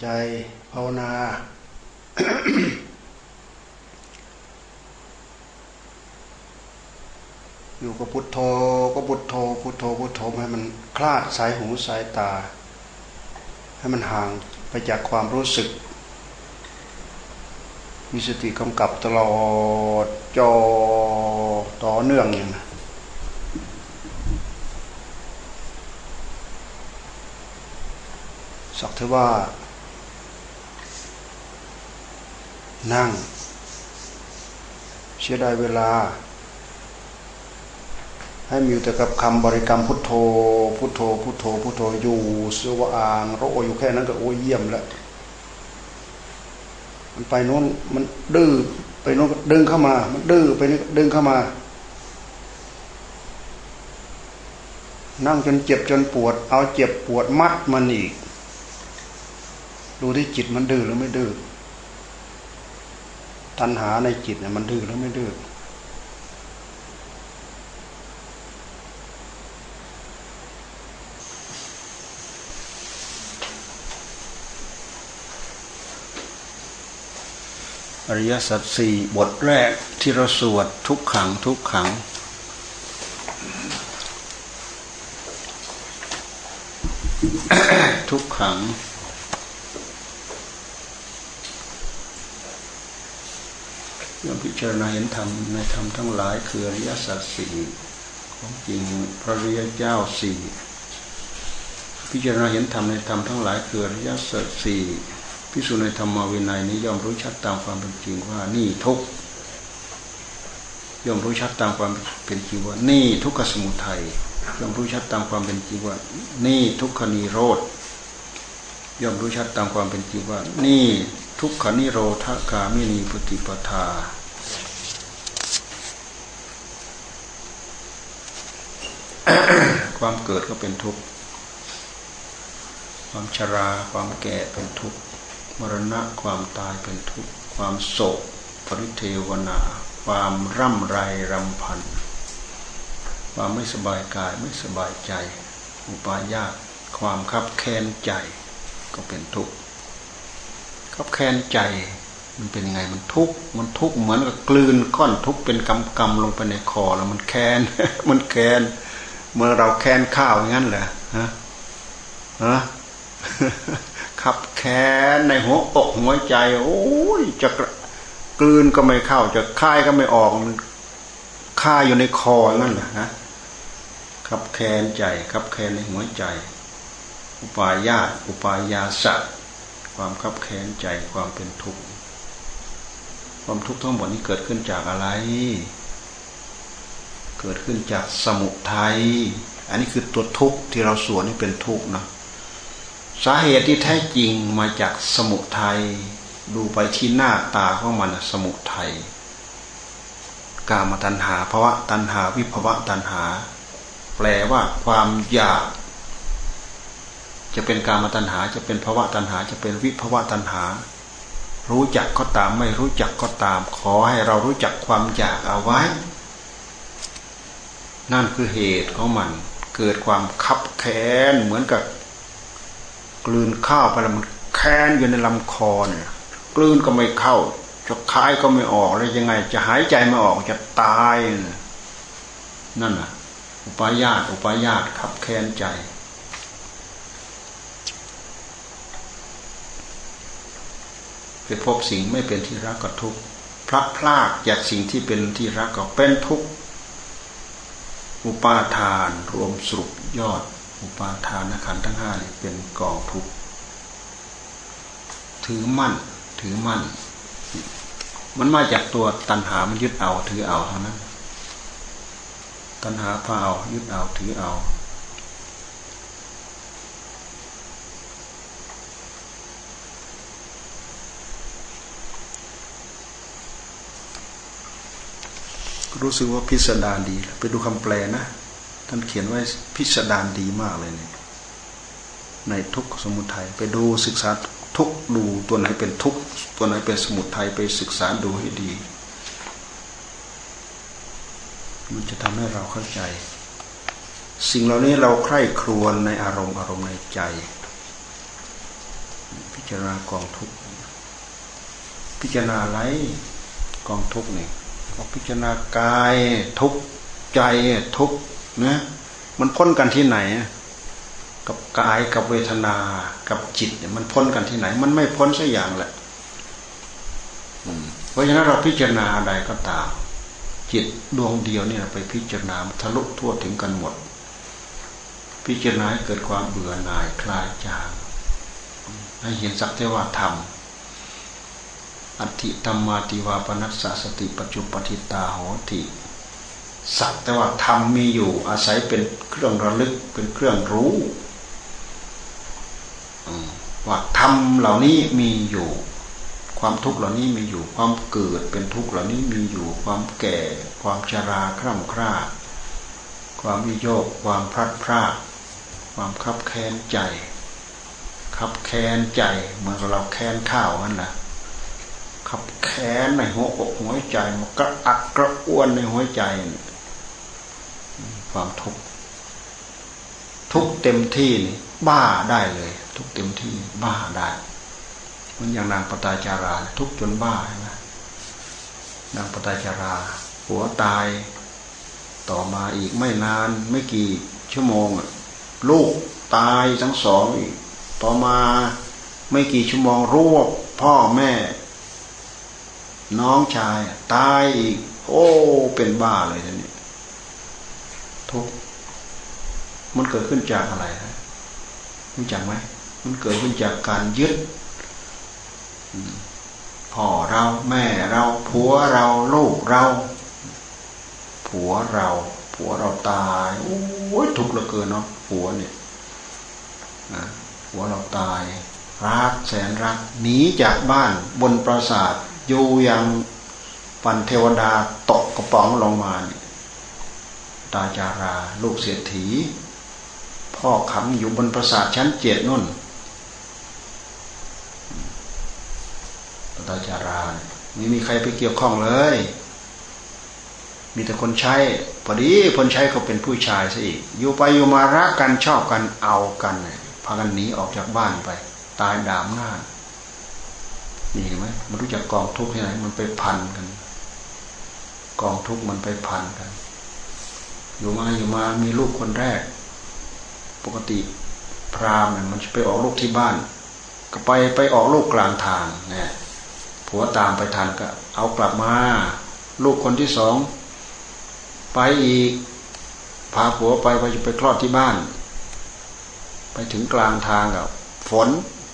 ใจภาวนา อยู่กับพุทโธก็พุทโธพุทโธพุทโธให้มันคลาดสายหูสายตา ให้มันห่างไปจากความรู้สึก มีสติกำกับตลอดจอต่อเนื่องอย่างนะสักเทว่า นั่ง เสียดายเวลา ให้มีอยู่แต่กับคำบริกรรมพุทโธ พุทโธ พุทโธ พุทโธอยู่สวอางโรอยู่แค่นั้นก็โอ้เยี่ยมแล้วมันไปโน้นมันดื้อไปโน้นดึงเข้ามา มันดื้อไปนี่ดึงเข้ามา นั่งจนเจ็บจนปวด เอาเจ็บปวดมัดมันอีก ดูที่จิตมันดื้อหรือไม่ดื้อ ตัณหาในจิตเนี่ยมันดื้อหรือไม่ดื้ออริยสัจสี่บทแรกที่เราสวดทุกขังทุกขัง ทุกขัง ย่อมพิจารณาเห็นธรรมในธรรมทั้งหลายคืออริยสัจสี่ของจริงพระริยเจ้าสี่พิจารณาเห็นธรรมในธรรมทั้งหลายคืออริยสัจสี่พิสูจน์ในธรรมวินัยนี้ย่อมรู้ชัดตามความเป็นจริงว่านี่ทุกย่อมรู้ชัดตามความเป็นจริงว่า นี่ทุกขสมุทัยย่อมรู้ชัดตามความเป็นจริงว่า นี่ทุกขนิโรธย่อมรู้ชัดตามความเป็นจริงว่า นี่ ทุกขานิโรธกามินีปฏิปทา ความเกิดก็เป็นทุกข์ ความชรา ความแก่เป็นทุกข์ มรณะความตายเป็นทุกข์ ความโศกปริเทวนา ความร่ำไรรำพัน ความไม่สบายกายไม่สบายใจ อุปาญาตความคับแค้นใจก็เป็นทุกข์ับแค้นใจ มันเป็นยังไงมันทุกข์มันทุกข์เหมือนกับกลืนก้อนทุกข์เป็นกำกำลงไปในคอแล้วมันแค้นมันแค้นเมื่อเราแค้นข้าวอย่างนั้นเหรอฮะฮะขับแค้นในหัวอกหัวใจ โอ้ยจะกลืนก็ไม่เข้า จะคายก็ไม่ออกมันคายอยู่ในคอนั่นแหละนะขับแค้นใจขับแค้นในหัวใจ อุปายาตอุปายาสัต ความคับแค้นใจความเป็นทุกข์ความทุกข์ทั้งหมดนี้เกิดขึ้นจากอะไร เกิดขึ้นจากสมุทัยอันนี้คือตัวทุกข์ที่เราสวนนี่เป็นทุกข์นะสาเหตุที่แท้จริงมาจากสมุทัยดูไปที่หน้าตาของมันสมุทัยกามตัณหาภาวะตัณหาวิภวะตัณหา แปลว่าความอยาก จะเป็นการมาตัณหา จะเป็นภาวะตัณหา จะเป็นวิภาวะตัณหา รู้จักก็ตามไม่รู้จักก็ตาม ขอให้เรารู้จักความอยากเอาไว้ นั่นคือเหตุของมัน เกิดความคับแค้นเหมือนกับกลืนข้าวไปแล้วมันแค้นอยู่ในลำคอเนี่ยกลืนก็ไม่เข้าจะคายก็ไม่ออกแล้วยังไง จะหายใจไม่ออกจะตายนั่นน่ะ อุปายาตอุปายาตขับแค้นใจ ไปพบสิ่งไม่เป็นที่รักก็ทุกข์พระพลากจากสิ่งที่เป็นที่รักก็เป็นทุกข์อุปาทานรวมสรุปยอด อุปาทานขันทั้งห้านี่เป็นกองทุกข์ถือมั่น ถือมั่น มันมาจากตัวตัณหามันยึดเอา ถือเอาเท่านั้นตัณหาพาเอายึดเอาถือเอา รู้สึกว่าพิสดารดี ไปดูคำแปลนะ ท่านเขียนไว้พิสดารดีมากเลยเนี่ยในทุกสมุทัยไปดูศึกษาทุกดูตัวไหนเป็นทุกตัวไหนเป็นสมุทัยไปศึกษาดูให้ดี มันจะทำให้เราเข้าใจ สิ่งเหล่านี้เราใคร่ครวญในอารมณ์อารมณ์ในใจ พิจารณากองทุกพิจารณาไรกองทุกข์นี่ก็ พิจารณากาย ทุกใจทุกนะมันพ้นกันที่ไหน กับกายกับเวทนา กับจิตเนี่ยมันพ้นกันที่ไหน มันไม่พ้นสักอย่างแหละเพราะฉะนั้นเราพิจารณาอะไรก็ตามจิตดวงเดียวเนี่ยไปพิจารณาทะลุทั่วถึงกันหมด พิจารณาให้เกิดความเบื่อหน่ายคลายจางให้เห็นสักแต่ว่าธรรม อัติธรรมาติวาปนัสสติปัจจุปฏิตาโหติสักแต่ว่าธรรมมีอยู่อาศัยเป็นเครื่องระลึกเป็นเครื่องรู้ว่าธรรมเหล่านี้มีอยู่ ความทุกข์เหล่านี้มีอยู่ ความเกิดเป็นทุกข์เหล่านี้มีอยู่ ความแก่ ความชราคร่ำคร่า ความวิโยก ความพลัดพรากความคับแค้นใจ คับแค้นใจเหมือนเราแค้นข้าวนั่นแหละ ขับแค้นในหัวอกหัวใจมันกระอักกระอ้วนในหัวใจความทุกข์ทุกเต็มที่นี่บ้าได้เลย ทุกเต็มที่บ้าได้มันอย่างนางปตาจารา ทุกจนบ้าใช่ไหมนางปตาจารา หัวตาย ต่อมาอีกไม่นาน ไม่กี่ชั่วโมงลูกตายทั้งสองอีกต่อมาไม่กี่ชั่วโมงรวบพ่อแม่ น้องชายตายอีกโอ้เป็นบ้าเลยทีนี้ทุกมันเกิดขึ้นจากอะไรนะรู้จักไหมมันเกิดขึ้นจากการยึดพ่อเราแม่เราผัวเราลูกเรา ผัวเรา ผัวเราตายโอ้ยทุกข์เหลือเกินเนาะผัวเนี่ยผัวเราตายรักแสนรักหนีจากบ้านบนปราสาท อยู่อย่างปันเทวดาตกกระป๋องลงมาตาจารา ลูกเสียถีพ่อขำอยู่บนปราสาทชั้นเจ็ดนุ่นตาจาราไม่มีใครไปเกี่ยวข้องเลย มีแต่คนใช้พอดีคนใช้เขาเป็นผู้ชายซะอีก อยู่ไปอยู่มารักกันชอบกันเอากันพากันหนีออกจากบ้านไป ตายดามหน้า นี่เห็นไหมมันรู้จักกองทุกข์ที่ไหนมันไปพันกัน กองทุกข์มันไปพันกัน อยู่มาอยู่มามีลูกคนแรก ปกติพรามเนี่ยมันจะไปออกลูกที่บ้าน ก็ไปไปออกลูกกลางทางเนี่ยผัวตามไปทันก็ เอากลับมา ลูกคนที่สองไปอีกพาผัวไปไปจะไปคลอดที่บ้าน ไปถึงกลางทางกับฝน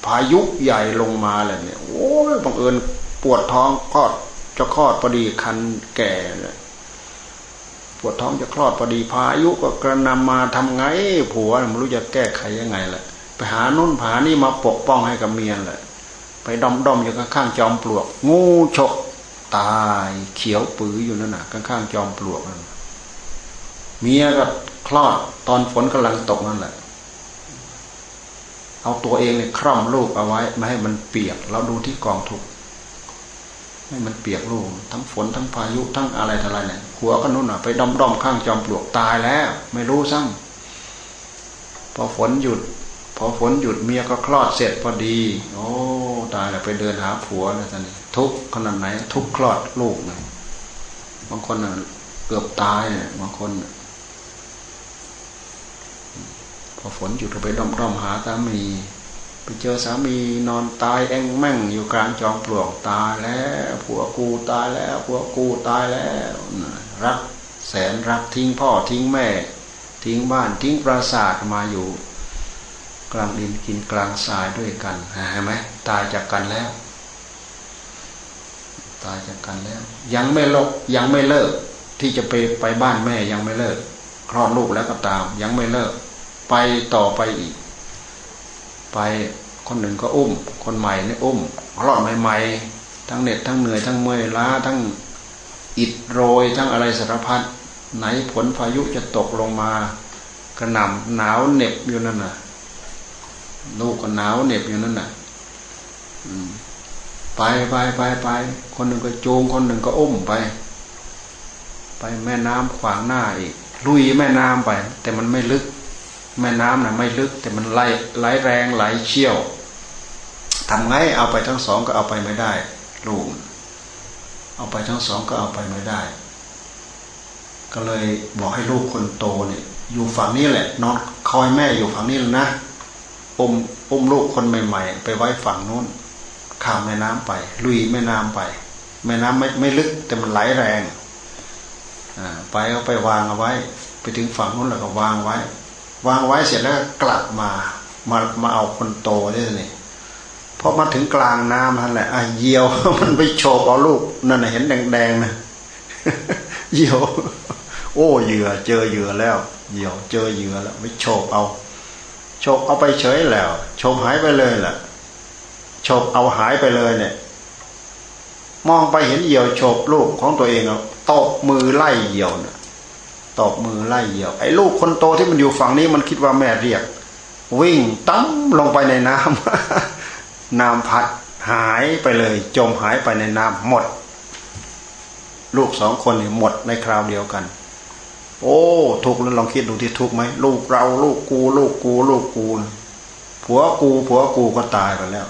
พายุใหญ่ลงมาแหละเนี่ยโอ้ยบังเอิญปวดท้องคลอดจะคลอดพอดีคันแก่เลยปวดท้องจะคลอดพอดีพายุก็กระนำมาทำไงผัวไม่รู้จะแก้ไขยังไงแหละไปหานุ่นผานี่มาปกป้องให้กับเมียแหละไปดอมดอมอยู่ข้างๆจอมปลวก งูฉกตายเขียวปื้ออยู่นั่นน่ะข้างๆจอมปลวกนั่นเมียก็คลอดตอนฝนกำลังตกนั่นแหละ เอาตัวเองเนี่ยคร่อมลูกเอาไว้ไม่ให้มันเปียก เราดูที่กองทุกให้มันเปียกลูกทั้งฝนทั้งพายุทั้งอะไรอะไรเนี่ยหัวก็นุ่นอะไปด้อมด้อมข้างจอมปลวกตายแล้ว ไม่รู้ซ้ำพอฝนหยุด พอฝนหยุดเมียก็คลอดเสร็จพอดี โอ้ตายแล้วไปเดินหาผัวนะท่านนี่ทุกขนาดไหน ทุกคลอดลูกเนี่ยบางคนเกือบตายเนี่ยบางคน พอฝนหยุดไปด้อมด้อมหาสามี ไปเจอสามีนอนตายแองแม่งอยู่กลางจอมปลวกตายแล้วผัวกูตายแล้วผัวกูตายแล้วรักแสนรักทิ้งพ่อทิ้งแม่ ทิ้งบ้านทิ้งปราสาทมาอยู่ กลางดินกินกลางทรายด้วยกันเห็นไหมตายจากกันแล้ว ตายจากกันแล้ว ยังไม่ลกยังไม่เลิก ที่จะไปไปบ้านแม่ยังไม่เลิกคลอดลูกแล้วก็ตาม ยังไม่เลิก ไปต่อไปอีก ไปคนหนึ่งก็อุ้ม คนใหม่นี่อุ้มคลอดใหม่ๆทั้งเหน็ดทั้งเหนื่อยทั้งเมื่อยล้าทั้งอิดโรยทั้งอะไรสารพัดไหนผลพายุจะตกลงมากระหน่ำหนาวเหน็บอยู่นั่นน่ะลูกก็หนาวเหน็บอยู่นั่นน่ะไปไปไปไปคนหนึ่งก็จูงคนหนึ่งก็อุ้มไป ไปแม่น้ำขวางหน้าอีกลุยแม่น้ำไป แต่มันไม่ลึก แม่น้ำนะ่ะไม่ลึก แต่มันไหลไหลแรงไหลเชี่ยวทำไงเอาไปทั้งสองก็เอาไปไม่ได้ลูกเอาไปทั้งสองก็เอาไปไม่ได้ ก็เลยบอกให้ลูกคนโตเนี่ย อยู่ฝั่งนี้แหละนอนคอยแม่อยู่ฝั่งนี้แล้วนะอมอุ้มลูกคนใหม่ ๆ ไปไว้ฝั่งนู้นข้ามแม่น้ำไป ลุยแม่น้ำไป แม่น้ำไม่ไม่ลึกแต่มันไหลแรงอ่าไปเอาไปวางเอาไว้ ไปถึงฝั่งนู้นแล้วก็วางไว้ วางไว้เสร็จแล้วกลับมามามาเอาคนโตได้เลยพอมาถึงกลางน้ำนั่นแหละอะเยี่ยวมันไปโฉบเอาลูกนั่นเห็นแดงๆนะเยี่ยว โอ้เหยื่อ เจอเหยื่อแล้วเยี่ยวเจอเหยื่อแล้วไปโฉบเอาโฉบเอาไปเฉยแล้วโฉบหายไปเลยแหละโฉบเอาหายไปเลยเนี่ย มองไปเห็นเหยี่ยวโฉบลูกของตัวเองเอาตบมือไล่เหยี่ยวเนี่ย ตบมือไล่เหยี่ยวไอ้ลูกคนโตที่มันอยู่ฝั่งนี้มันคิดว่าแม่เรียก วิ่งตั้มลงไปในน้ำน้ำพัดหายไปเลย จมหายไปในน้ำหมด ลูกสองคนนี่หมดในคราวเดียวกัน โอ้ทุกแล้วลองคิดดูที่ทุกไหมลูกเราลูกกูลูกกูลูกกูผัวกูผัวกูก็ตายไปแล้ว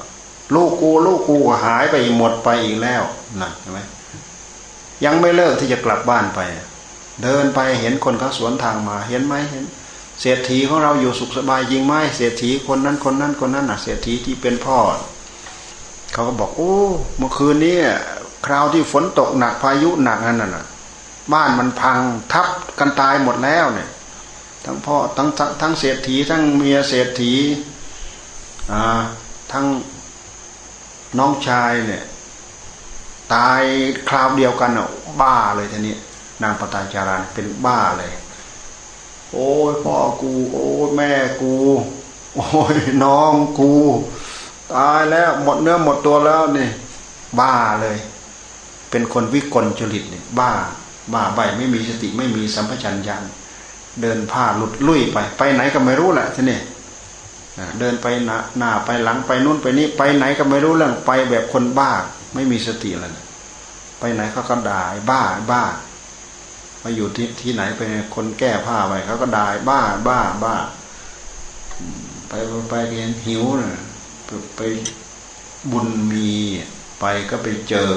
ลูกกูลูกกูก็หายไปหมดไปอีกแล้วนั่นใช่ไหมยังไม่เลิกที่จะกลับบ้านไป เดินไปเห็นคนเขาสวนทางมาเห็นไหมเห็นเศรษฐีของเราอยู่สุขสบายยิงไหมเศรษฐีคนนั้นคนนั้นคนนั้นน่ะ เศรษฐีที่เป็นพ่อ เขาก็บอกโอ้เมื่อคืนนี้คราวที่ฝนตกหนักพายุหนักนั่นน่ะ บ้านมันพังทับกันตายหมดแล้วเนี่ย ทั้งพ่อทั้งทั้งเศรษฐี ทั้งเมียเศรษฐีอ่าทั้งน้องชายเนี่ย ตายคราวเดียวกันอะบ้าเลยทีนี้ นางปตาจารานเป็นบ้าเลย โอ้ยพ่อกู โอ้ยแม่กู โอ้ยน้องกู ตายแล้วหมดเนื้อหมดตัวแล้วนี่ บ้าเลย เป็นคนวิกลจริตเนี่ยบ้า บ้าใบไม่มีสติไม่มีสัมปชัญญะเดินผ้าหลุดลุ่ยไป ไปไหนก็ไม่รู้แหละทีนี้เดินไปหน้าหน้าไปหลังไปนู่นไปนี่ไปไหนก็ไม่รู้เรื่องไปแบบคนบ้า ไม่มีสติเลยไปไหนเขาก็ด่าบ้าบ้า มาอยู่ที่ที่ไหนไปคนแก้ผ้าไปเขาก็ด่าบ้าบ้าบ้า ไปไปเรียนหิวนะไปบุญมีไปก็ไปเจอ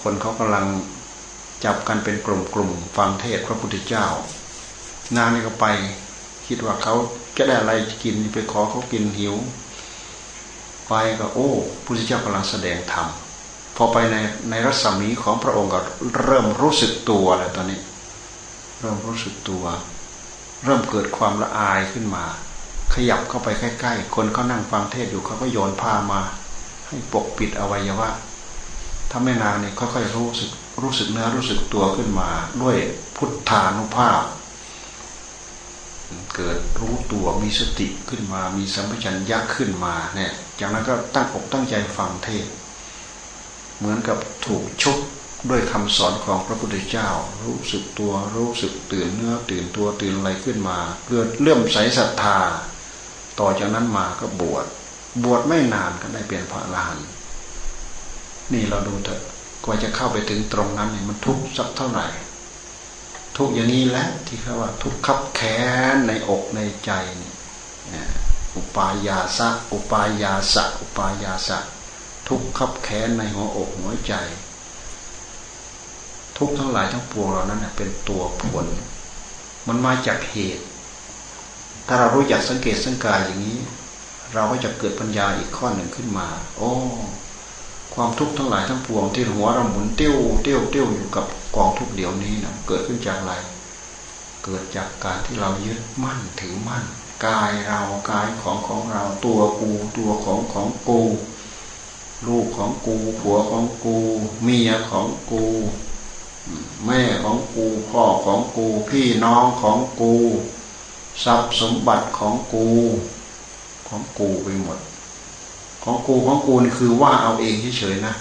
คนเขากำลังจับกันเป็นกลุ่มๆฟังเทศพระพุทธเจ้างานนี้ก็ไป คิดว่าเขาจะได้อะไรกินไปขอเขากินหิว ไปก็โอ้พุทธเจ้ากำลังแสดงธรรม พอไปในในรัศมีของพระองค์ก็เริ่มรู้สึกตัวแล้วตอนนี้ เริ่มรู้สึกตัว เริ่มเกิดความละอายขึ้นมา ขยับเข้าไปใกล้ๆ คนเขานั่งฟังเทศอยู่เขาก็โยนผ้ามา ให้ปกปิดอวัยวะถ้าไม่นานเนี่ยค่อยๆรู้สึกรู้สึกเนื้อรู้สึกตัวขึ้นมา ด้วยพุทธานุภาพ เกิดรู้ตัวมีสติขึ้นมา มีสัมปชัญญะขึ้นมาเนี่ยจากนั้นก็ตั้งอกตั้งใจฟังเทศ เหมือนกับถูกชุบด้วยคำสอนของพระพุทธเจ้า รู้สึกตัวรู้สึกตื่นเนื้อตื่นตัวตื่นอะไรขึ้นมา เกิดเลื่อมใสศรัทธา ต่อจากนั้นมาก็บวชบวชไม่นานก็ได้เป็นพระอรหันต์นี่เราดูเถอะกว่าจะเข้าไปถึงตรงนั้นเนี่ยมันทุกข์สักเท่าไหร่ ทุกอย่างนี้แหละที่เขาว่า ทุกข์ขับแค้นในอกในใจเนี่ยอุปายาสะอุปายาสะอุปายาสะ ทุกข์ขับแค้นในหัวอกหัวใจ ทุกทั้งหลายทั้งปวงเหล่านั้นเป็นตัวผล มันมาจากเหตุ ถ้าเรารู้จักสังเกตสังกายอย่างนี้ เราก็จะเกิดปัญญาอีกข้อหนึ่งขึ้นมา โอ้ ความทุกข์ทั้งหลายทั้งปวงที่หัวเราหมุนเตี้ยวเตี้ยวเตี้ยวอยู่กับกองทุกเดี๋ยวนี้นะเกิดขึ้นจากอะไร เกิดจากการที่เรายึดมั่นถือมั่นกายเรากายของของเราตัวกูตัวของของกู ลูกของกูผัวของกูเมียของกู แม่ของกูพ่อของกู พี่น้องของกู ทรัพย์สมบัติของกู ของกูไปหมด ของกูของกูนี่คือว่าเอาเองเฉยๆนะ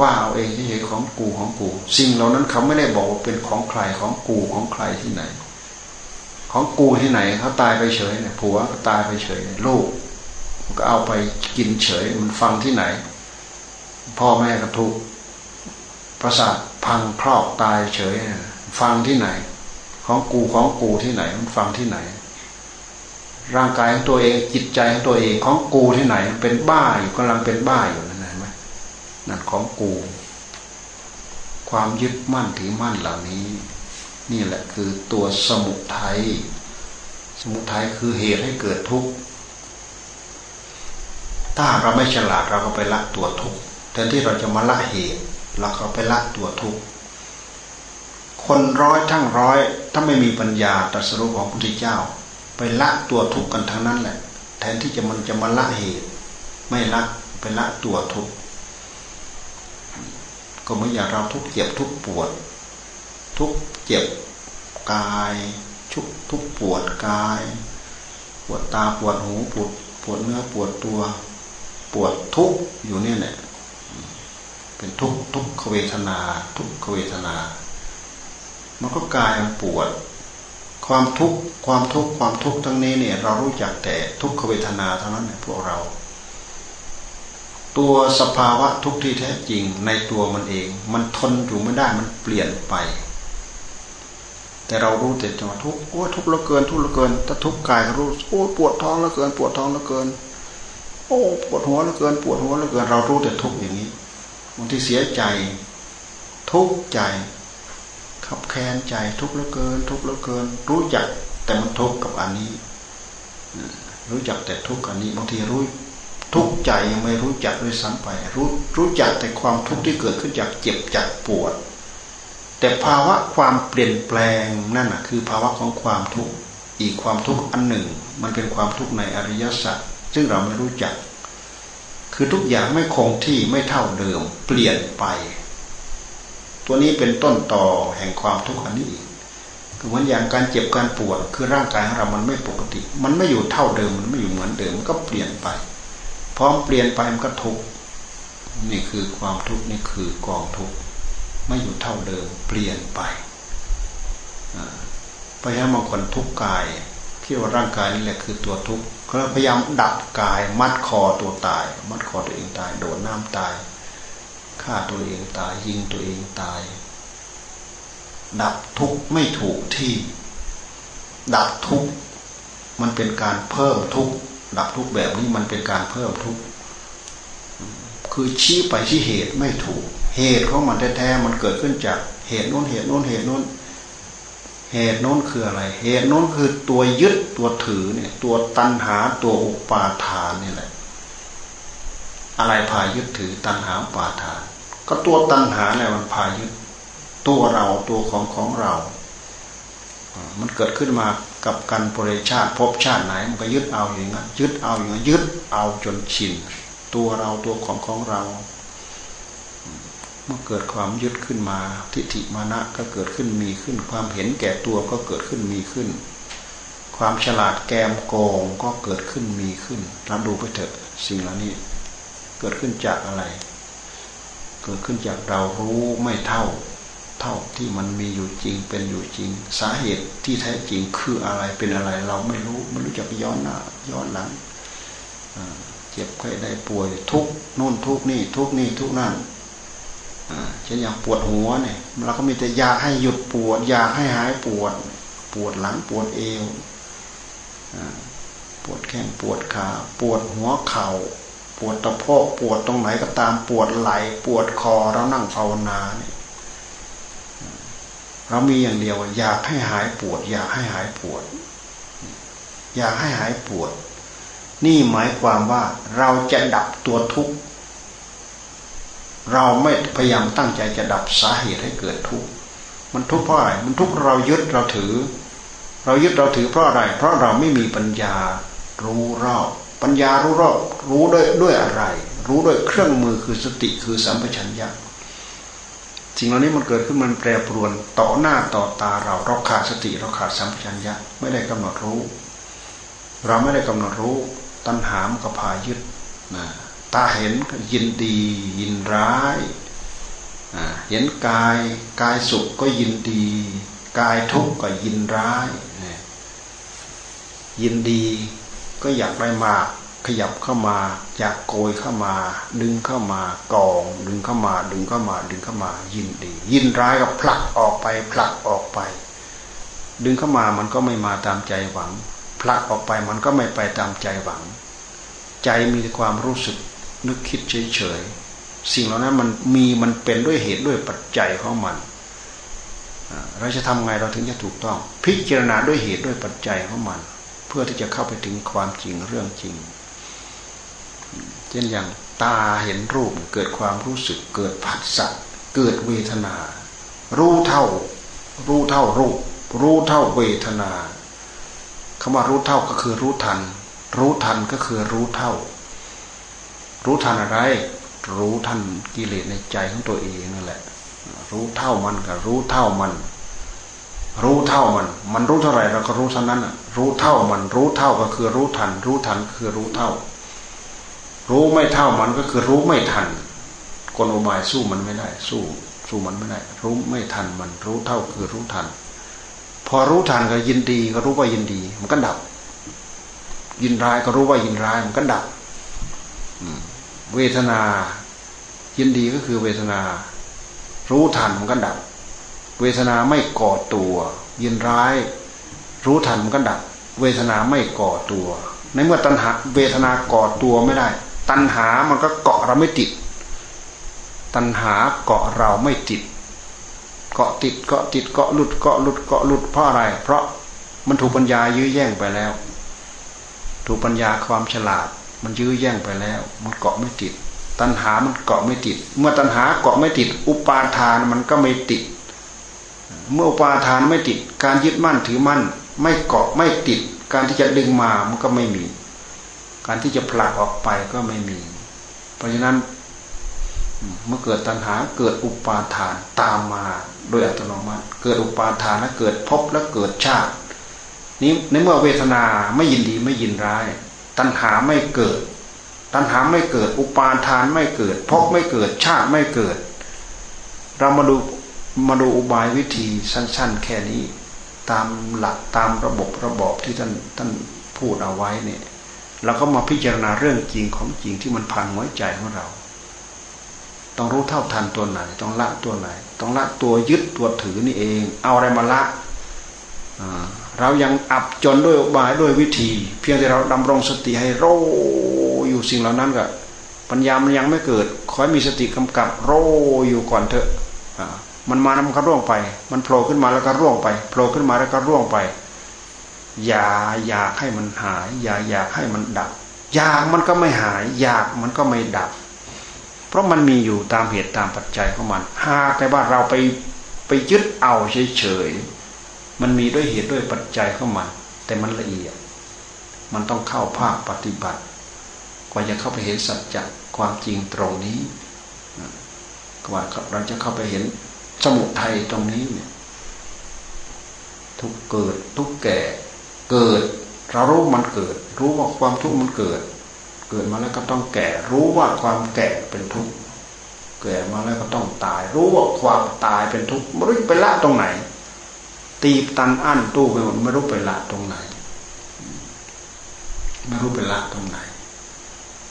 ว่าเอาเองเฉยๆของกูของกู สิ่งเหล่านั้นเขาไม่ได้บอกว่าเป็นของใครของกูของใครที่ไหน ของกูที่ไหนเขาตายไปเฉยเนี่ยผัวก็ตายไปเฉย ลูก ก็เอาไปกินเฉยมันฟังที่ไหน พ่อแม่ก็ทุกประสาทพังครอกตายเฉย ฟังที่ไหน ของกูของกูที่ไหน มันฟังที่ไหน ร่างกายของตัวเองจิตใจของตัวเองของกูที่ไหนมันเป็นบ้าอยู่กำลังเป็นบ้าอยู่นั่นเห็นไหมนั่นของกู ความยึดมั่นถือมั่นเหล่านี้ นี่แหละคือตัวสมุทัยสมุทัยคือเหตุให้เกิดทุกข์ ถ้าเราไม่ฉลาดเราก็ไปละตัวทุกข์แทนที่เราจะมาละเหตุเราก็ไปละตัวทุกข์คนร้อยทั้งร้อยถ้าไม่มีปัญญาตรัสรู้ของพระพุทธเจ้า ไปละตัวทุกข์กันทั้งนั้นแหละ แทนที่จะมันจะมาละเหตุ ไม่ละไปละตัวทุกข์ก็ไม่อยากเราทุกเจ็บทุกปวด ทุกเจ็บกายชุกทุกปวดกาย ปวดตาปวดหูปวดปวดเนื้อปวดตัว ปวดทุกข์อยู่เนี่ยแหละเป็นทุกทุกขเวทนา ทุกขเวทนา มันก็กลายปวด ความทุกข์ความทุกข์ความทุกข์ทั้งนี้เนี่ย เรารู้จักแต่ทุกขเวทนาเท่านั้นเนี่ยพวกเรา ตัวสภาวะทุกข์ที่แท้จริงในตัวมันเอง มันทนอยู่ไม่ได้มันเปลี่ยนไป แต่เรารู้แต่จังหวะทุกข์โอ้ทุกข์เหลือเกิน ทุกข์เหลือเกินถ้าทุกข์กายก็รู้โอ้ปวดท้องเหลือเกิน ปวดท้องเหลือเกิน โอ้ปวดหัวเหลือเกิน ปวดหัวเหลือเกินเรารู้แต่ทุกข์อย่างนี้บางทีเสียใจ ทุกข์ใจขับแค้นใจทุกข์เหลือเกิน ทุกข์เหลือเกิน รู้จักแต่มันทุกข์กับอันนี้ รู้จักแต่ทุกข์อันนี้บางทีรู้ทุกข์ใจยังไม่รู้จักด้วยซ้ำไป รู้รู้จักแต่ความทุกข์ที่เกิดขึ้นจากเจ็บจากปวด แต่ภาวะความเปลี่ยนแปลงนั่นนะคือภาวะของความทุกข์อีกความทุกข์อันหนึ่ง มันเป็นความทุกข์ในอริยสัจ ซึ่งเราไม่รู้จัก คือทุกอย่างไม่คงที่ไม่เท่าเดิม เปลี่ยนไป ตัวนี้เป็นต้นต่อแห่งความทุกข์อันนี้คือเหมือนอย่างการเจ็บการปวดคือร่างกายของเรามันไม่ปกติ มันไม่อยู่เท่าเดิม มันไม่อยู่เหมือนเดิมมันก็เปลี่ยนไป พร้อมเปลี่ยนไปมันก็ทุกข์นี่คือความทุกข์นี่คือกองทุกข์ไม่อยู่เท่าเดิม เปลี่ยนไปเพราะฉะนั้นบางคนทุกข์กาย คิดว่าร่างกายนี่แหละคือตัวทุกข์ก็พยายามดับกาย มัดคอตัวตาย มัดคอตัวเองตาย โดดน้ำตายฆ่าตัวเองตายยิงตัวเองตาย ดับทุกข์ไม่ถูกที่ ดับทุกข์มันเป็นการเพิ่มทุกข์ดับทุกข์แบบนี้มันเป็นการเพิ่มทุกข์คือชี้ไปที่เหตุไม่ถูก เหตุของมันแท้ๆมันเกิดขึ้นจากเหตุโน้นเหตุโน้นเหตุโน้น เหตุโน้นคืออะไร เหตุโน้นคือตัวยึดตัวถือเนี่ย ตัวตัณหาตัวอุปาทานนี่แหละ อะไรพายึดถือตัณหาอุปาทาน ก็ตัวตัณหาเนี่ยมันพายึด ตัวเราตัวของของเรา มันเกิดขึ้นมากับการบริชาติพบชาติไหน มันก็ยึดเอาอย่างนั้นยึดเอาอย่างนั้นยึดเอาจนชินตัวเราตัวของของเรา เมื่อเกิดความยึดขึ้นมา ทิฏฐิมานะก็เกิดขึ้นมีขึ้น ความเห็นแก่ตัวก็เกิดขึ้นมีขึ้น ความฉลาดแกมโกงก็เกิดขึ้นมีขึ้นรับดูไปเถอะสิ่งเหล่านี้ เกิดขึ้นจากอะไร เกิดขึ้นจากเรารู้ไม่เท่า เท่าที่มันมีอยู่จริงเป็นอยู่จริง สาเหตุที่แท้จริงคืออะไรเป็นอะไร เราไม่รู้ไม่รู้จักย้อนหน้าย้อนหลังเจ็บไข้ได้ป่วยทุกนู่นทุกนี่ทุกนี่ทุกนั่น เช่นอย่างปวดหัวเนี่ยเราก็มีแต่ยาให้หยุดปวดยาให้หายปวด ปวดหลังปวดเอวปวดแข้งปวดขาปวดหัวเข่า ปวดตะโพกปวดตรงไหนก็ตามปวดไหล่ปวดคอเรานั่งภาวนาเนี่ยเรามีอย่างเดียวอยากให้หายปวด อยากให้หายปวด อยากให้หายปวด นี่หมายความว่าเราจะดับตัวทุกข์ เราไม่พยายามตั้งใจจะดับสาเหตุให้เกิดทุกข์มันทุกข์เพราะอะไรมันทุกข์เรายึดเราถือ เรายึดเราถือเพราะอะไร เพราะเราไม่มีปัญญารู้รอบ ปัญญารู้รอบรู้ด้วยด้วยอะไร รู้ด้วยเครื่องมือคือสติคือสัมปชัญญะสิ่งเหล่านี้มันเกิดขึ้นมันแปรปรวนต่อหน้าต่อตาเราเราขาดสติเราขาดสัมปชัญญะไม่ได้กำหนดรู้ เราไม่ได้กำหนดรู้ ตัณหามก็พายึดนะ ตาเห็นก็ยินดี ยินร้ายเห็นกายกายสุขก็ยินดี กายทุกข์ก็ยินร้าย ยินดีก็อยากได้มากขยับเข้ามาอยากโกยเข้ามา ดึงเข้ามากอง ดึงเข้ามาดึงเข้ามาดึงเข้ามา ยินดี ยินร้ายก็ผลักออกไปผลักออกไป ดึงเข้ามามันก็ไม่มาตามใจหวังผผลักออกไปมันก็ไม่ไปตามใจหวัง ใจมีความรู้สึก นึกคิดเฉยๆสิ่งเหล่านั้นมันมีมันเป็นด้วยเหตุด้วยปัจจัยของมันเราจะทำไงเราถึงจะถูกต้อง พิจารณาด้วยเหตุด้วยปัจจัยของมัน เพื่อที่จะเข้าไปถึงความจริงเรื่องจริง เช่นอย่างตาเห็นรูปเกิดความรู้สึกเกิดผัสสะเกิดเวทนา รู้เท่า รู้เท่ารูป รู้เท่าเวทนาคำว่ารู้เท่าก็คือรู้ทัน รู้ทันก็คือรู้เท่า รู้ทันอะไร รู้ทันกิเลสในใจของตัวเองนั่นแหละ รู้เท่ามันกับรู้เท่ามัน รู้เท่ามัน มันรู้เท่าไหร่เราก็รู้เท่านั้นรู้เท่ามัน รู้เท่าก็คือรู้ทัน รู้ทันคือรู้เท่า รู้ไม่เท่ามันก็คือรู้ไม่ทันกลอุบายสู้มันไม่ได้ สู้ สู้มันไม่ได้ รู้ไม่ทันมัน รู้เท่าคือรู้ทัน พอรู้ทันก็ยินดีก็รู้ว่ายินดี มันก็ดับ ยินร้ายก็รู้ว่ายินร้ายมันก็ดับ เวทนา ยินดีก็คือเวทนา รู้ทันมันก็ดับ เวทนาไม่ก่อตัว ยินร้าย รู้ทันมันก็ดับ เวทนาไม่ก่อตัว ในเมื่อตัณหาเวทนาก่อตัวไม่ได้ ตัณหามันก็เกาะเราไม่ติด ตัณหาเกาะเราไม่ติด เกาะติดเกาะติดเกาะหลุดเกาะหลุดเกาะหลุดเพราะอะไร เพราะมันถูกปัญญายื้อแย่งไปแล้ว ถูกปัญญาความฉลาด มันยื้อแย่งไปแล้ว มันเกาะไม่ติด ตัณหามันเกาะไม่ติด เมื่อตัณหาเกาะไม่ติด อุปาทานมันก็ไม่ติด เมื่ออุปาทานไม่ติด การยึดมั่นถือมั่น ไม่เกาะไม่ติด การที่จะดึงมามันก็ไม่มี การที่จะผลักออกไปก็ไม่มี เพราะฉะนั้นเมื่อเกิดตัณหาเกิดอุปาทานตามมาโดยอัตโนมัติ เกิดอุปาทานแล้วเกิดพบแล้วเกิดชาตินี้ในเมื่อเวทนาไม่ยินดีไม่ยินร้าย ตัณหาไม่เกิด ตัณหาไม่เกิด อุปาทานไม่เกิดพบไม่เกิดชาติไม่เกิด เรามาดูมาดูอุบายวิธีสั้น ๆ แค่นี้ ตามหลักตามระบบระบอบที่ท่านท่านพูดเอาไว้เนี่ยเราก็มาพิจารณาเรื่องจริงของจริงที่มันผ่านหัวใจของเรา ต้องรู้เท่าทันตัวไหน ต้องละตัวไหน ต้องละตัวยึดตัวถือนี่เอง เอาอะไรมาละอ่า เรายังอับจนด้วยบายด้วยวิธี เพียงแต่เราดำรงสติให้โรอยู่สิ่งเหล่านั้นก็ปัญญามันยังไม่เกิดคอยมีสติกำกับโรอยู่ก่อนเถอะมันมานำก็ร่วงไป มันโผล่ขึ้นมาแล้วก็ร่วงไปโผล่ขึ้นมาแล้วก็ร่วงไป อย่าอยากให้มันหาย อย่าอยากให้มันดับ อยากมันก็ไม่หาย อยากมันก็ไม่ดับ เพราะมันมีอยู่ตามเหตุตามปัจจัยของมัน หากแต่ว่าเราไปไปยึดเอาเฉยๆ มันมีด้วยเหตุด้วยปัจจัยเของมันแต่มันละเอียด มันต้องเข้าภาคปฏิบัติ กว่าจะเข้าไปเห็นสัจจะความจริงตรงนี้กว่าเราจะเข้าไปเห็นสมุทัยตรงนี้เนี่ยทุกเกิดทุกแก่ เกิด เรารู้มันเกิด รู้ว่าความทุกข์มันเกิด เกิดมาแล้วก็ต้องแก่ รู้ว่าความแก่เป็นทุกข์เกิดมาแล้วก็ต้องตาย รู้ว่าความตายเป็นทุกข์ไม่รู้ไปละตรงไหน ตีตันอั้นตู้ไปหมดไม่รู้ไปละตรงไหนไม่รู้ไปละตรงไหน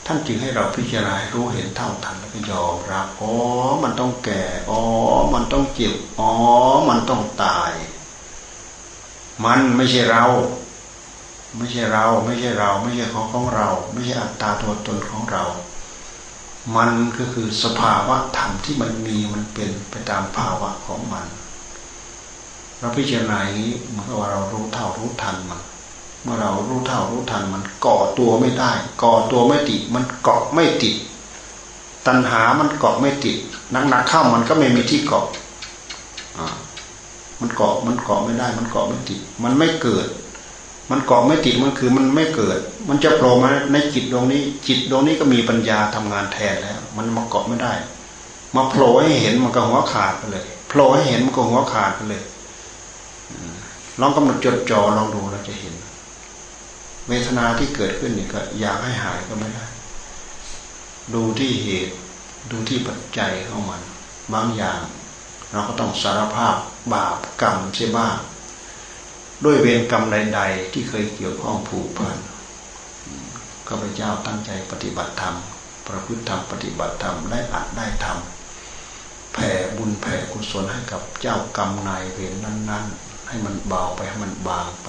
ท่านจึงให้เราพิจารณารู้เห็นเท่าทันแล้วก็ยอมรับอ๋อ มันต้องแก่ อ๋อ มันต้องเจ็บ อ๋อ มันต้องตาย มันไม่ใช่เรา ไม่ใช่เรา ไม่ใช่เรา ไม่ใช่ของของเรา ไม่ใช่อัตตาตัวตนของเรา มันก็คือสภาวะธรรมที่มันมีมันเป็นไปตามภาวะของมัน เราพิจารณาอย่างนี้เมื่อว่าเรารู้เท่ารู้ทันมันเมื่อเรารู้เท่ารู้ทันมันก่อตัวไม่ได้ ก่อตัวไม่ติดมันเกาะไม่ติด ตัณหามันเกาะไม่ติดนักนักเข้ามันก็ไม่มีที่เกาะมันเกาะมันเกาะไม่ได้ มันเกาะไม่ติด มันไม่เกิด มันเกาะไม่ติดมันคือมันไม่เกิด มันจะโผล่มาในจิตดวงนี้ จิตดวงนี้ก็มีปัญญาทำงานแทนแล้ว มันมาเกาะไม่ได้ มาโผล่ให้เห็นมันก็หัวขาดไปเลยโผล่ให้เห็นมันก็หัวขาดไปเลย ลองกำหนดจดจ่อลองดูเราจะเห็น เวทนาที่เกิดขึ้นเนี่ยก็อยากให้หายก็ไม่ได้ ดูที่เหตุ ดูที่ปัจจัยของมัน บางอย่าง เราก็ต้องสารภาพบาปกรรมเสียบ้างด้วยเวรกรรมใด ๆ ที่เคยเกี่ยวข้องผูกพันข้าพเจ้าตั้งใจปฏิบัติธรรม ประพฤติธรรมปฏิบัติธรรมได้อัดได้ทำแผ่บุญแผ่กุศลให้กับเจ้ากรรมนายเวรนั้น ๆ ให้มันเบาไปให้มันบางไป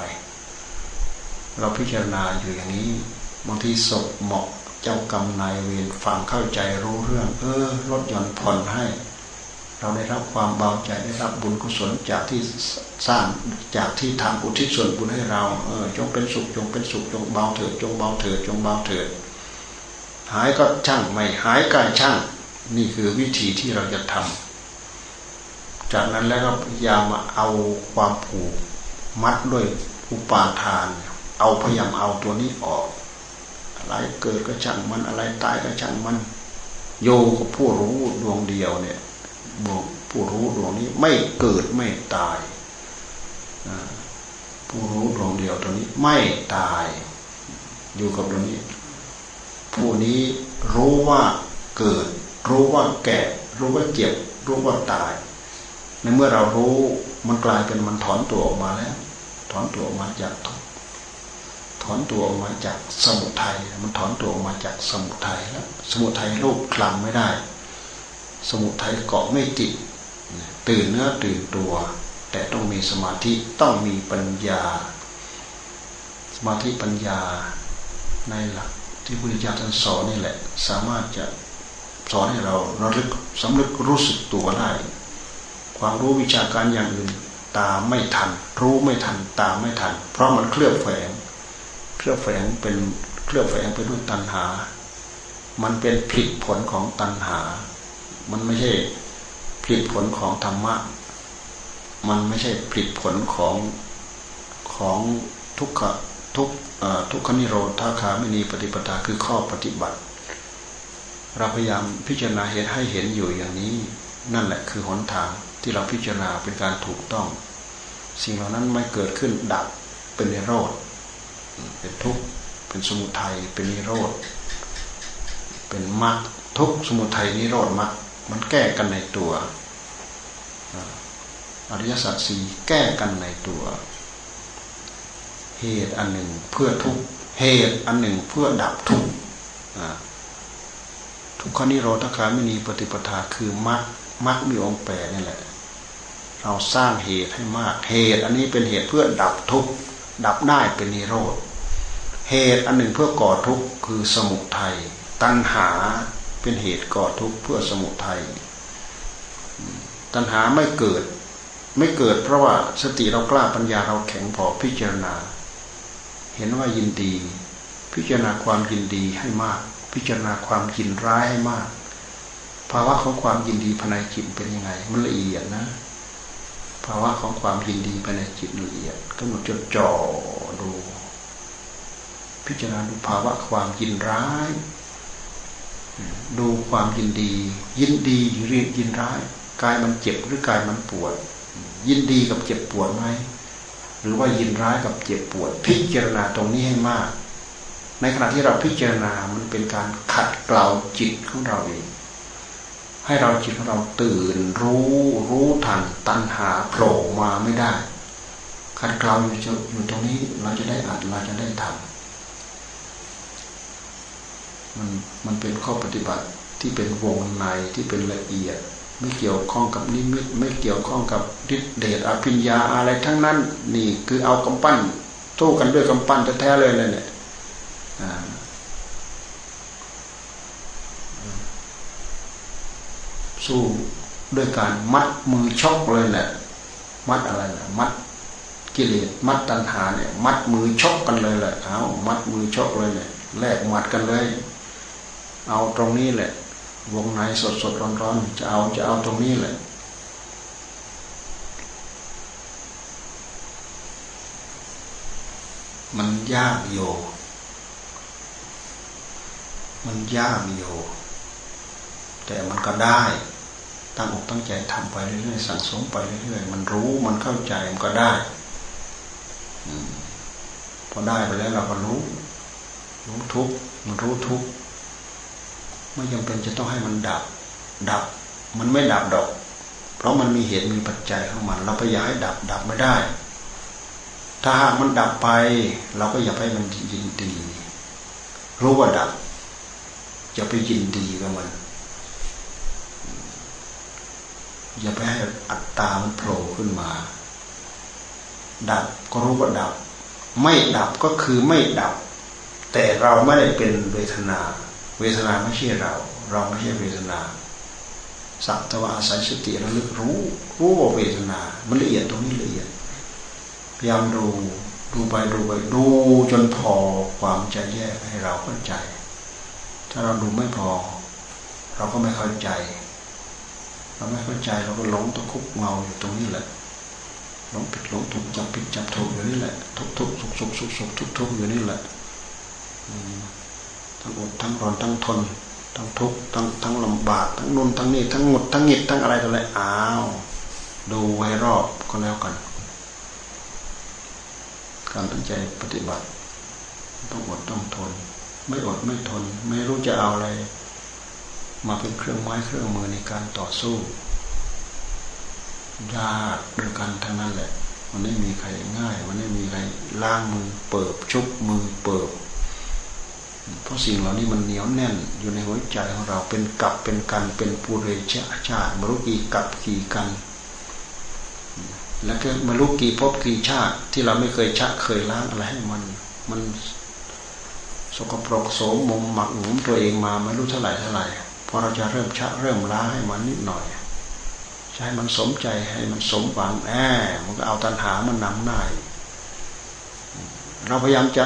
เราพิจารณาอยู่อย่างนี้บางทีศพเหมาะเจ้ากรรมนายเวรฟังเข้าใจรู้เรื่อง เออลดหย่อนผ่อนให้ เราได้รับความเบาใจได้รับบุญกุศลจากที่สร้างจากที่ทำอุทิศส่วนบุญให้เราเออจงเป็นสุขจงเป็นสุขจงเบาเถิดจงเบาเถิดจงเบาเถิดหายก็ช่างไม่หายก็ช่าง นี่คือวิธีที่เราจะทำ จากนั้นแล้วก็พยายามมาเอาความผูกมัดด้วยอุปาทาน เอาพยายามเอาตัวนี้ออก อะไรเกิดก็ช่างมันอะไรตายก็ช่างมัน โยกับผู้รู้ดวงเดียวเนี่ยผู้รู้ดวงนี้ไม่เกิดไม่ตายผู้รู้ดวงเดียวตัวนี้ไม่ตาย อยู่กับตรงนี้ ผู้นี้รู้ว่าเกิด รู้ว่าแก่ รู้ว่าเจ็บ รู้ว่าตาย ในเมื่อเรารู้มันกลายเป็นมันถอนตัวออกมาแล้ว ถอนตัวออกมาจากถอนตัวออกมาจากสมุทัยมันถอนตัวออกมาจากสมุทัยแล้วสมุทัยโลกคลำไม่ได้ สมุทัยเกาะไม่ติดตื่นเนื้อตื่นตัว แต่ต้องมีสมาธิต้องมีปัญญา สมาธิปัญญาในหลักที่พุทธเจ้าท่านสอนนี่แหละ สามารถจะสอนให้เราระลึกสำลึกรู้สึกตัวได้ ความรู้วิชาการอย่างอื่น ตามไม่ทัน รู้ไม่ทัน ตามไม่ทัน เพราะมันเคลือบแฝง เคลือบแฝงเป็นเคลือบแฝงไปด้วยตัณหา มันเป็นผลผลของตัณหา มันไม่ใช่ผลผลของธรรมะ มันไม่ใช่ผลผลของของทุกขทุกทุกขนิโรธาคาไม่มีปฏิปทาคือข้อปฏิบัติ เราพยายามพิจารณาเหตุให้เห็นอยู่อย่างนี้ นั่นแหละคือหนทาง ที่เราพิจารณาเป็นการถูกต้อง สิ่งเหล่านั้นไม่เกิดขึ้นดับเป็นนิโรธ เป็นทุกข์เป็นสมุทัยเป็นนิโรธ เป็นมรรคทุกสมุทัยนิโรธมรรคมันแก้กันในตัวอริยสัจสี่แก้กันในตัว เหตุอันหนึ่งเพื่อทุกเหตุอันหนึ่งเพื่อดับทุกทุกข้อนิโรธคาไม่มีปฏิปทาคือมรรคมรรคมีองค์แปดนี่แหละ เราสร้างเหตุให้มาก เหตุ อันนี้เป็นเหตุเพื่อดับทุกข์ดับได้เป็นนิโรธ เหตุอันหนึ่งเพื่อก่อทุกข์คือสมุทัยตัณหาเป็นเหตุก่อทุกข์เพื่อสมุทัยตัณหาไม่เกิด ไม่เกิดเพราะว่าสติเรากล้าปัญญาเราแข็งพอพิจารณา เห็นว่ายินดี พิจารณาความยินดีให้มาก พิจารณาความยินร้ายให้มาก ภาวะของความยินดีภายในจิตเป็นยังไงมันละเอียดนะ ภาวะของความยินดีภายในจิตละเอียดกำหนดจดจ่อดู พิจารณาดูภาวะความยินร้าย ดูความยินดี ยินดีเรียกยินร้ายกายมันเจ็บหรือกายมันปวด ยินดีกับเจ็บปวดไหมหรือว่ายินร้ายกับเจ็บปวด พิจารณาตรงนี้ให้มาก ในขณะที่เราพิจารณามันเป็นการขัดเกลาจิตของเราเอง ให้เราจิตของเราตื่นรู้รู้ทันตัณหาโผล่มาไม่ได้ขัดเกลาอยู่อยู่ตรงนี้เราจะได้อัดเราจะได้ทำมันมันเป็นข้อปฏิบัติที่เป็นวงในที่เป็นละเอียด ไม่เกี่ยวข้องกับนิมิต ไม่เกี่ยวข้องกับฤทธิเดชอภิญญาอะไรทั้งนั้น นี่คือเอากำปั้นสู้กันด้วยกำปั้นแท้ๆเลยเลยเนี่ย สู้ด้วยการมัดมือชกเลยแหละ มัดอะไรนะมัดกิเลสมัดตัณหาเนี่ย มัดมือชกกันเลยแหละเอามัดมือชกเลยเนี่ยแลกหมัดกันเลย เอาตรงนี้แหละ วงในสดสดร้อนร้อนจะเอาจะเอาตรงนี้แหละ มันยากโยมันยากโยแต่มันก็ได้ ตั้งอกตั้งใจทำไปเรื่อยๆสั่งสมไปเรื่อยๆมันรู้มันเข้าใจมันก็ได้พอได้ไปแล้วเราก็รู้ รู้ทุกมันรู้ทุกไม่จำเป็นจะต้องให้มันดับ ดับ มันไม่ดับดอก เพราะมันมีเหตุมีปัจจัยของมัน เราไปอยากให้ดับ ดับไม่ได้ ถ้าหากมันดับไป เราก็อย่าให้มันยินดี รู้ว่าดับอย่าไปยินดีกับมัน อย่าไปให้อัตตามันโผล่ขึ้นมา ดับก็รู้ว่าดับ ไม่ดับก็คือไม่ดับ แต่เราไม่ได้เป็นเวทนา เวทนาไม่ใช่เรา เราไม่ใช่เวทนาสักตวาอาศัยสติระลึกรู้รู้ว่าเวทนา มันละเอียดตรงนี้ละเอียดพยายามดูดูไปดูไปดูจนพอความจะแยกให้เราเข้าใจ ถ้าเราดูไม่พอ เราก็ไม่เข้าใจ เราไม่เข้าใจเราก็หลงตะคุกเงาอยู่ตรงนี้แหละหลงผิดหลงถูกจับผิดจับถูกอยู่นี่แหละทุกทุกสุกสุกสุกสุกทุกทุกอยู่นี่แหละทั้งอดทั้งร้อนทั้งทนทั้งทุกข์ทั้งทั้งลำบากทั้งนุ่นทั้งนี่ทั้งหมดทั้งหงิดทั้งอะไรทั้งอะไรอ้าว ดูไว้รอบก็แล้วกัน การตั้งใจปฏิบัติ ต้องอดต้องทน ไม่อดไม่ทน ไม่รู้จะเอาอะไร มาเป็นเครื่องไม้เครื่องมือในการต่อสู้ยากด้วยกันทั้งนั้นแหละ มันไม่มีใครง่าย มันไม่มีใครล้างมือ เปิบชุบมือเปิบเพราะสิ่งเหล่านี้มันเหนียวแน่นอยู่ในหัวใจของเราเป็นกับเป็นกันเป็นปุเรชาชาติมรุกีกับกี่กัน แล้วก็มรุกีพบกี่ชาติ ที่เราไม่เคยชะเคยล้างอะไรให้มัน มันสกปรกโสมมหมักหมมตัวเองมาไม่รู้เท่าไหร่เท่าไหร่ พอเราจะเริ่มชะเริ่มล้าให้มันนิดหน่อยใช้มันสมใจให้มันสมหวังแอบมันก็เอาตัณหามันนำหน้าเราพยายามจะ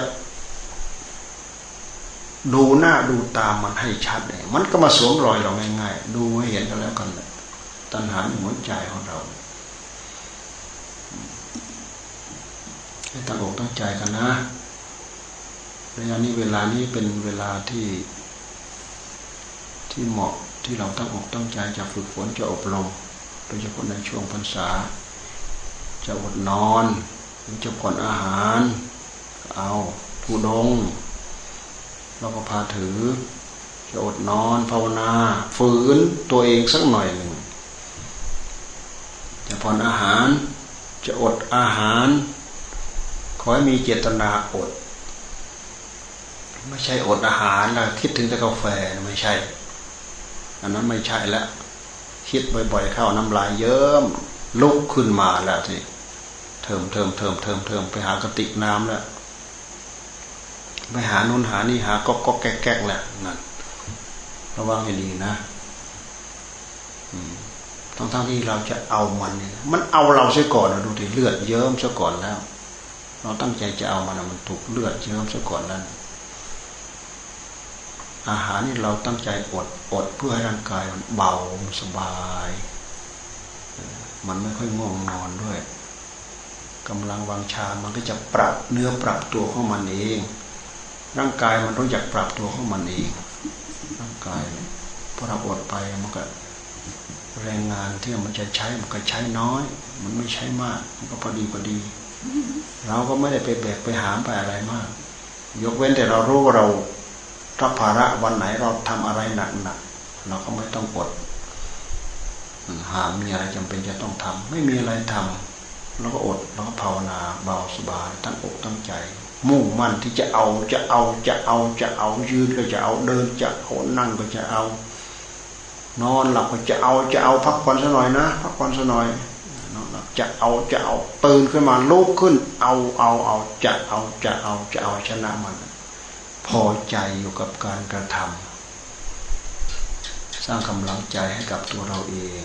ดูหน้าดูตามมันให้ชัดเลยมันก็มาสวมรอยเราง่ายๆดูให้เห็นกันแล้วกันตัณหาในหัวใจของเราให้ตั้งอกตั้งใจกันนะระยะนี้เวลานี้เป็นเวลาที่ ที่เหมาะที่เราตั้งอกตั้งใจจะฝึกฝนจะอบรมโดยเฉพาะในช่วงพรรษา จะอดนอนหรือจะผ่อนอาหาร เอาผู้ดงเราก็พาถือ จะอดนอนภาวนา ฝืนตัวเองสักหน่อยหนึ่งจะผ่อนอาหาร จะอดอาหาร ขอให้มีเจตนาอด ไม่ใช่อดอาหารแล้วคิดถึงแต่กาแฟไม่ใช่ อันนั้นไม่ใช่แล้วคิดบ่อยๆเข้าน้ำลายเยิ้มลุกขึ้นมาแล้วสิเทิมเทิมเทิมเทิมเทิมไปหากระติกน้ำแล้วไปหาโน่นหานี่หาก็ก็แก๊กแก๊กแหละนั่นระวังให้ดีนะทั้งทั้งที่เราจะเอามันเนี่ยมันเอาเราเสียก่อนนะดูดิเลือดเยิ้มเสียก่อนแล้ว เราตั้งใจจะเอามันมันถูกเลือดเยิ้มเสียก่อนแล้ว อาหารนี่เราตั้งใจอดอดเพื่อให้ร่างกายมันเบาสบาย มันไม่ค่อยง่วงนอนด้วยกำลังวังชา มันก็จะปรับเนื้อปรับตัวของมันเอง ร่างกายมันรู้จักปรับตัวของมันเอง ร่างกายพอเราอดไปมันก็แรงงานที่มันจะใช้มันก็ใช้น้อย มันไม่ใช้มาก มันก็พอดีพอดี เราก็ไม่ได้ไปแบกไปหามไปอะไรมาก ยกเว้นแต่เรารู้ว่าเรา รับภาระวันไหนเราทำอะไรหนักหนักเราก็ไม่ต้องอดหามีอะไรจำเป็นจะต้องทำไม่มีอะไรทำเราก็อดเราก็ภาวนาเบาสบายตั้งอกตั้งใจ มุ่งมั่นที่จะเอาจะเอาจะเอาจะเอายืนก็จะเอาเดินจะเอานั่งก็จะเอา นอนหลับก็จะเอาจะเอาพักผ่อนสักหน่อยนะพักผ่อนสักหน่อยนอนหลับจะเอาจะเอาตื่นขึ้นมาลุกขึ้น เอาเอาเอาจะเอาจะเอาจะเอาชนะมัน พอใจอยู่กับการกระทำสร้างกำลังใจให้กับตัวเราเอง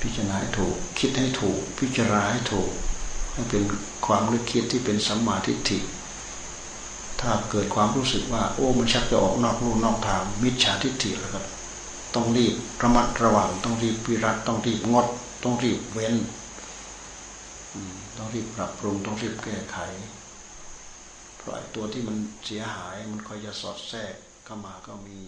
พิจารณาให้ถูก คิดให้ถูก พิจารณาให้ถูกให้เป็นความรู้คิดที่เป็นสัมมาทิฏฐิถ้าเกิดความรู้สึกว่า โอ้มันชักจะออกนอกรูนอกทางมิจฉาทิฏฐิแล้วก็ต้องรีบระมัดระวังต้องรีบวิรัตต้องรีบงด ต้องรีบเว้นต้องรีบปรับปรุงต้องรีบแก้ไข ปล่อยตัวที่มันเสียหายมันคอยจะสอดแทรกเข้ามาก็มี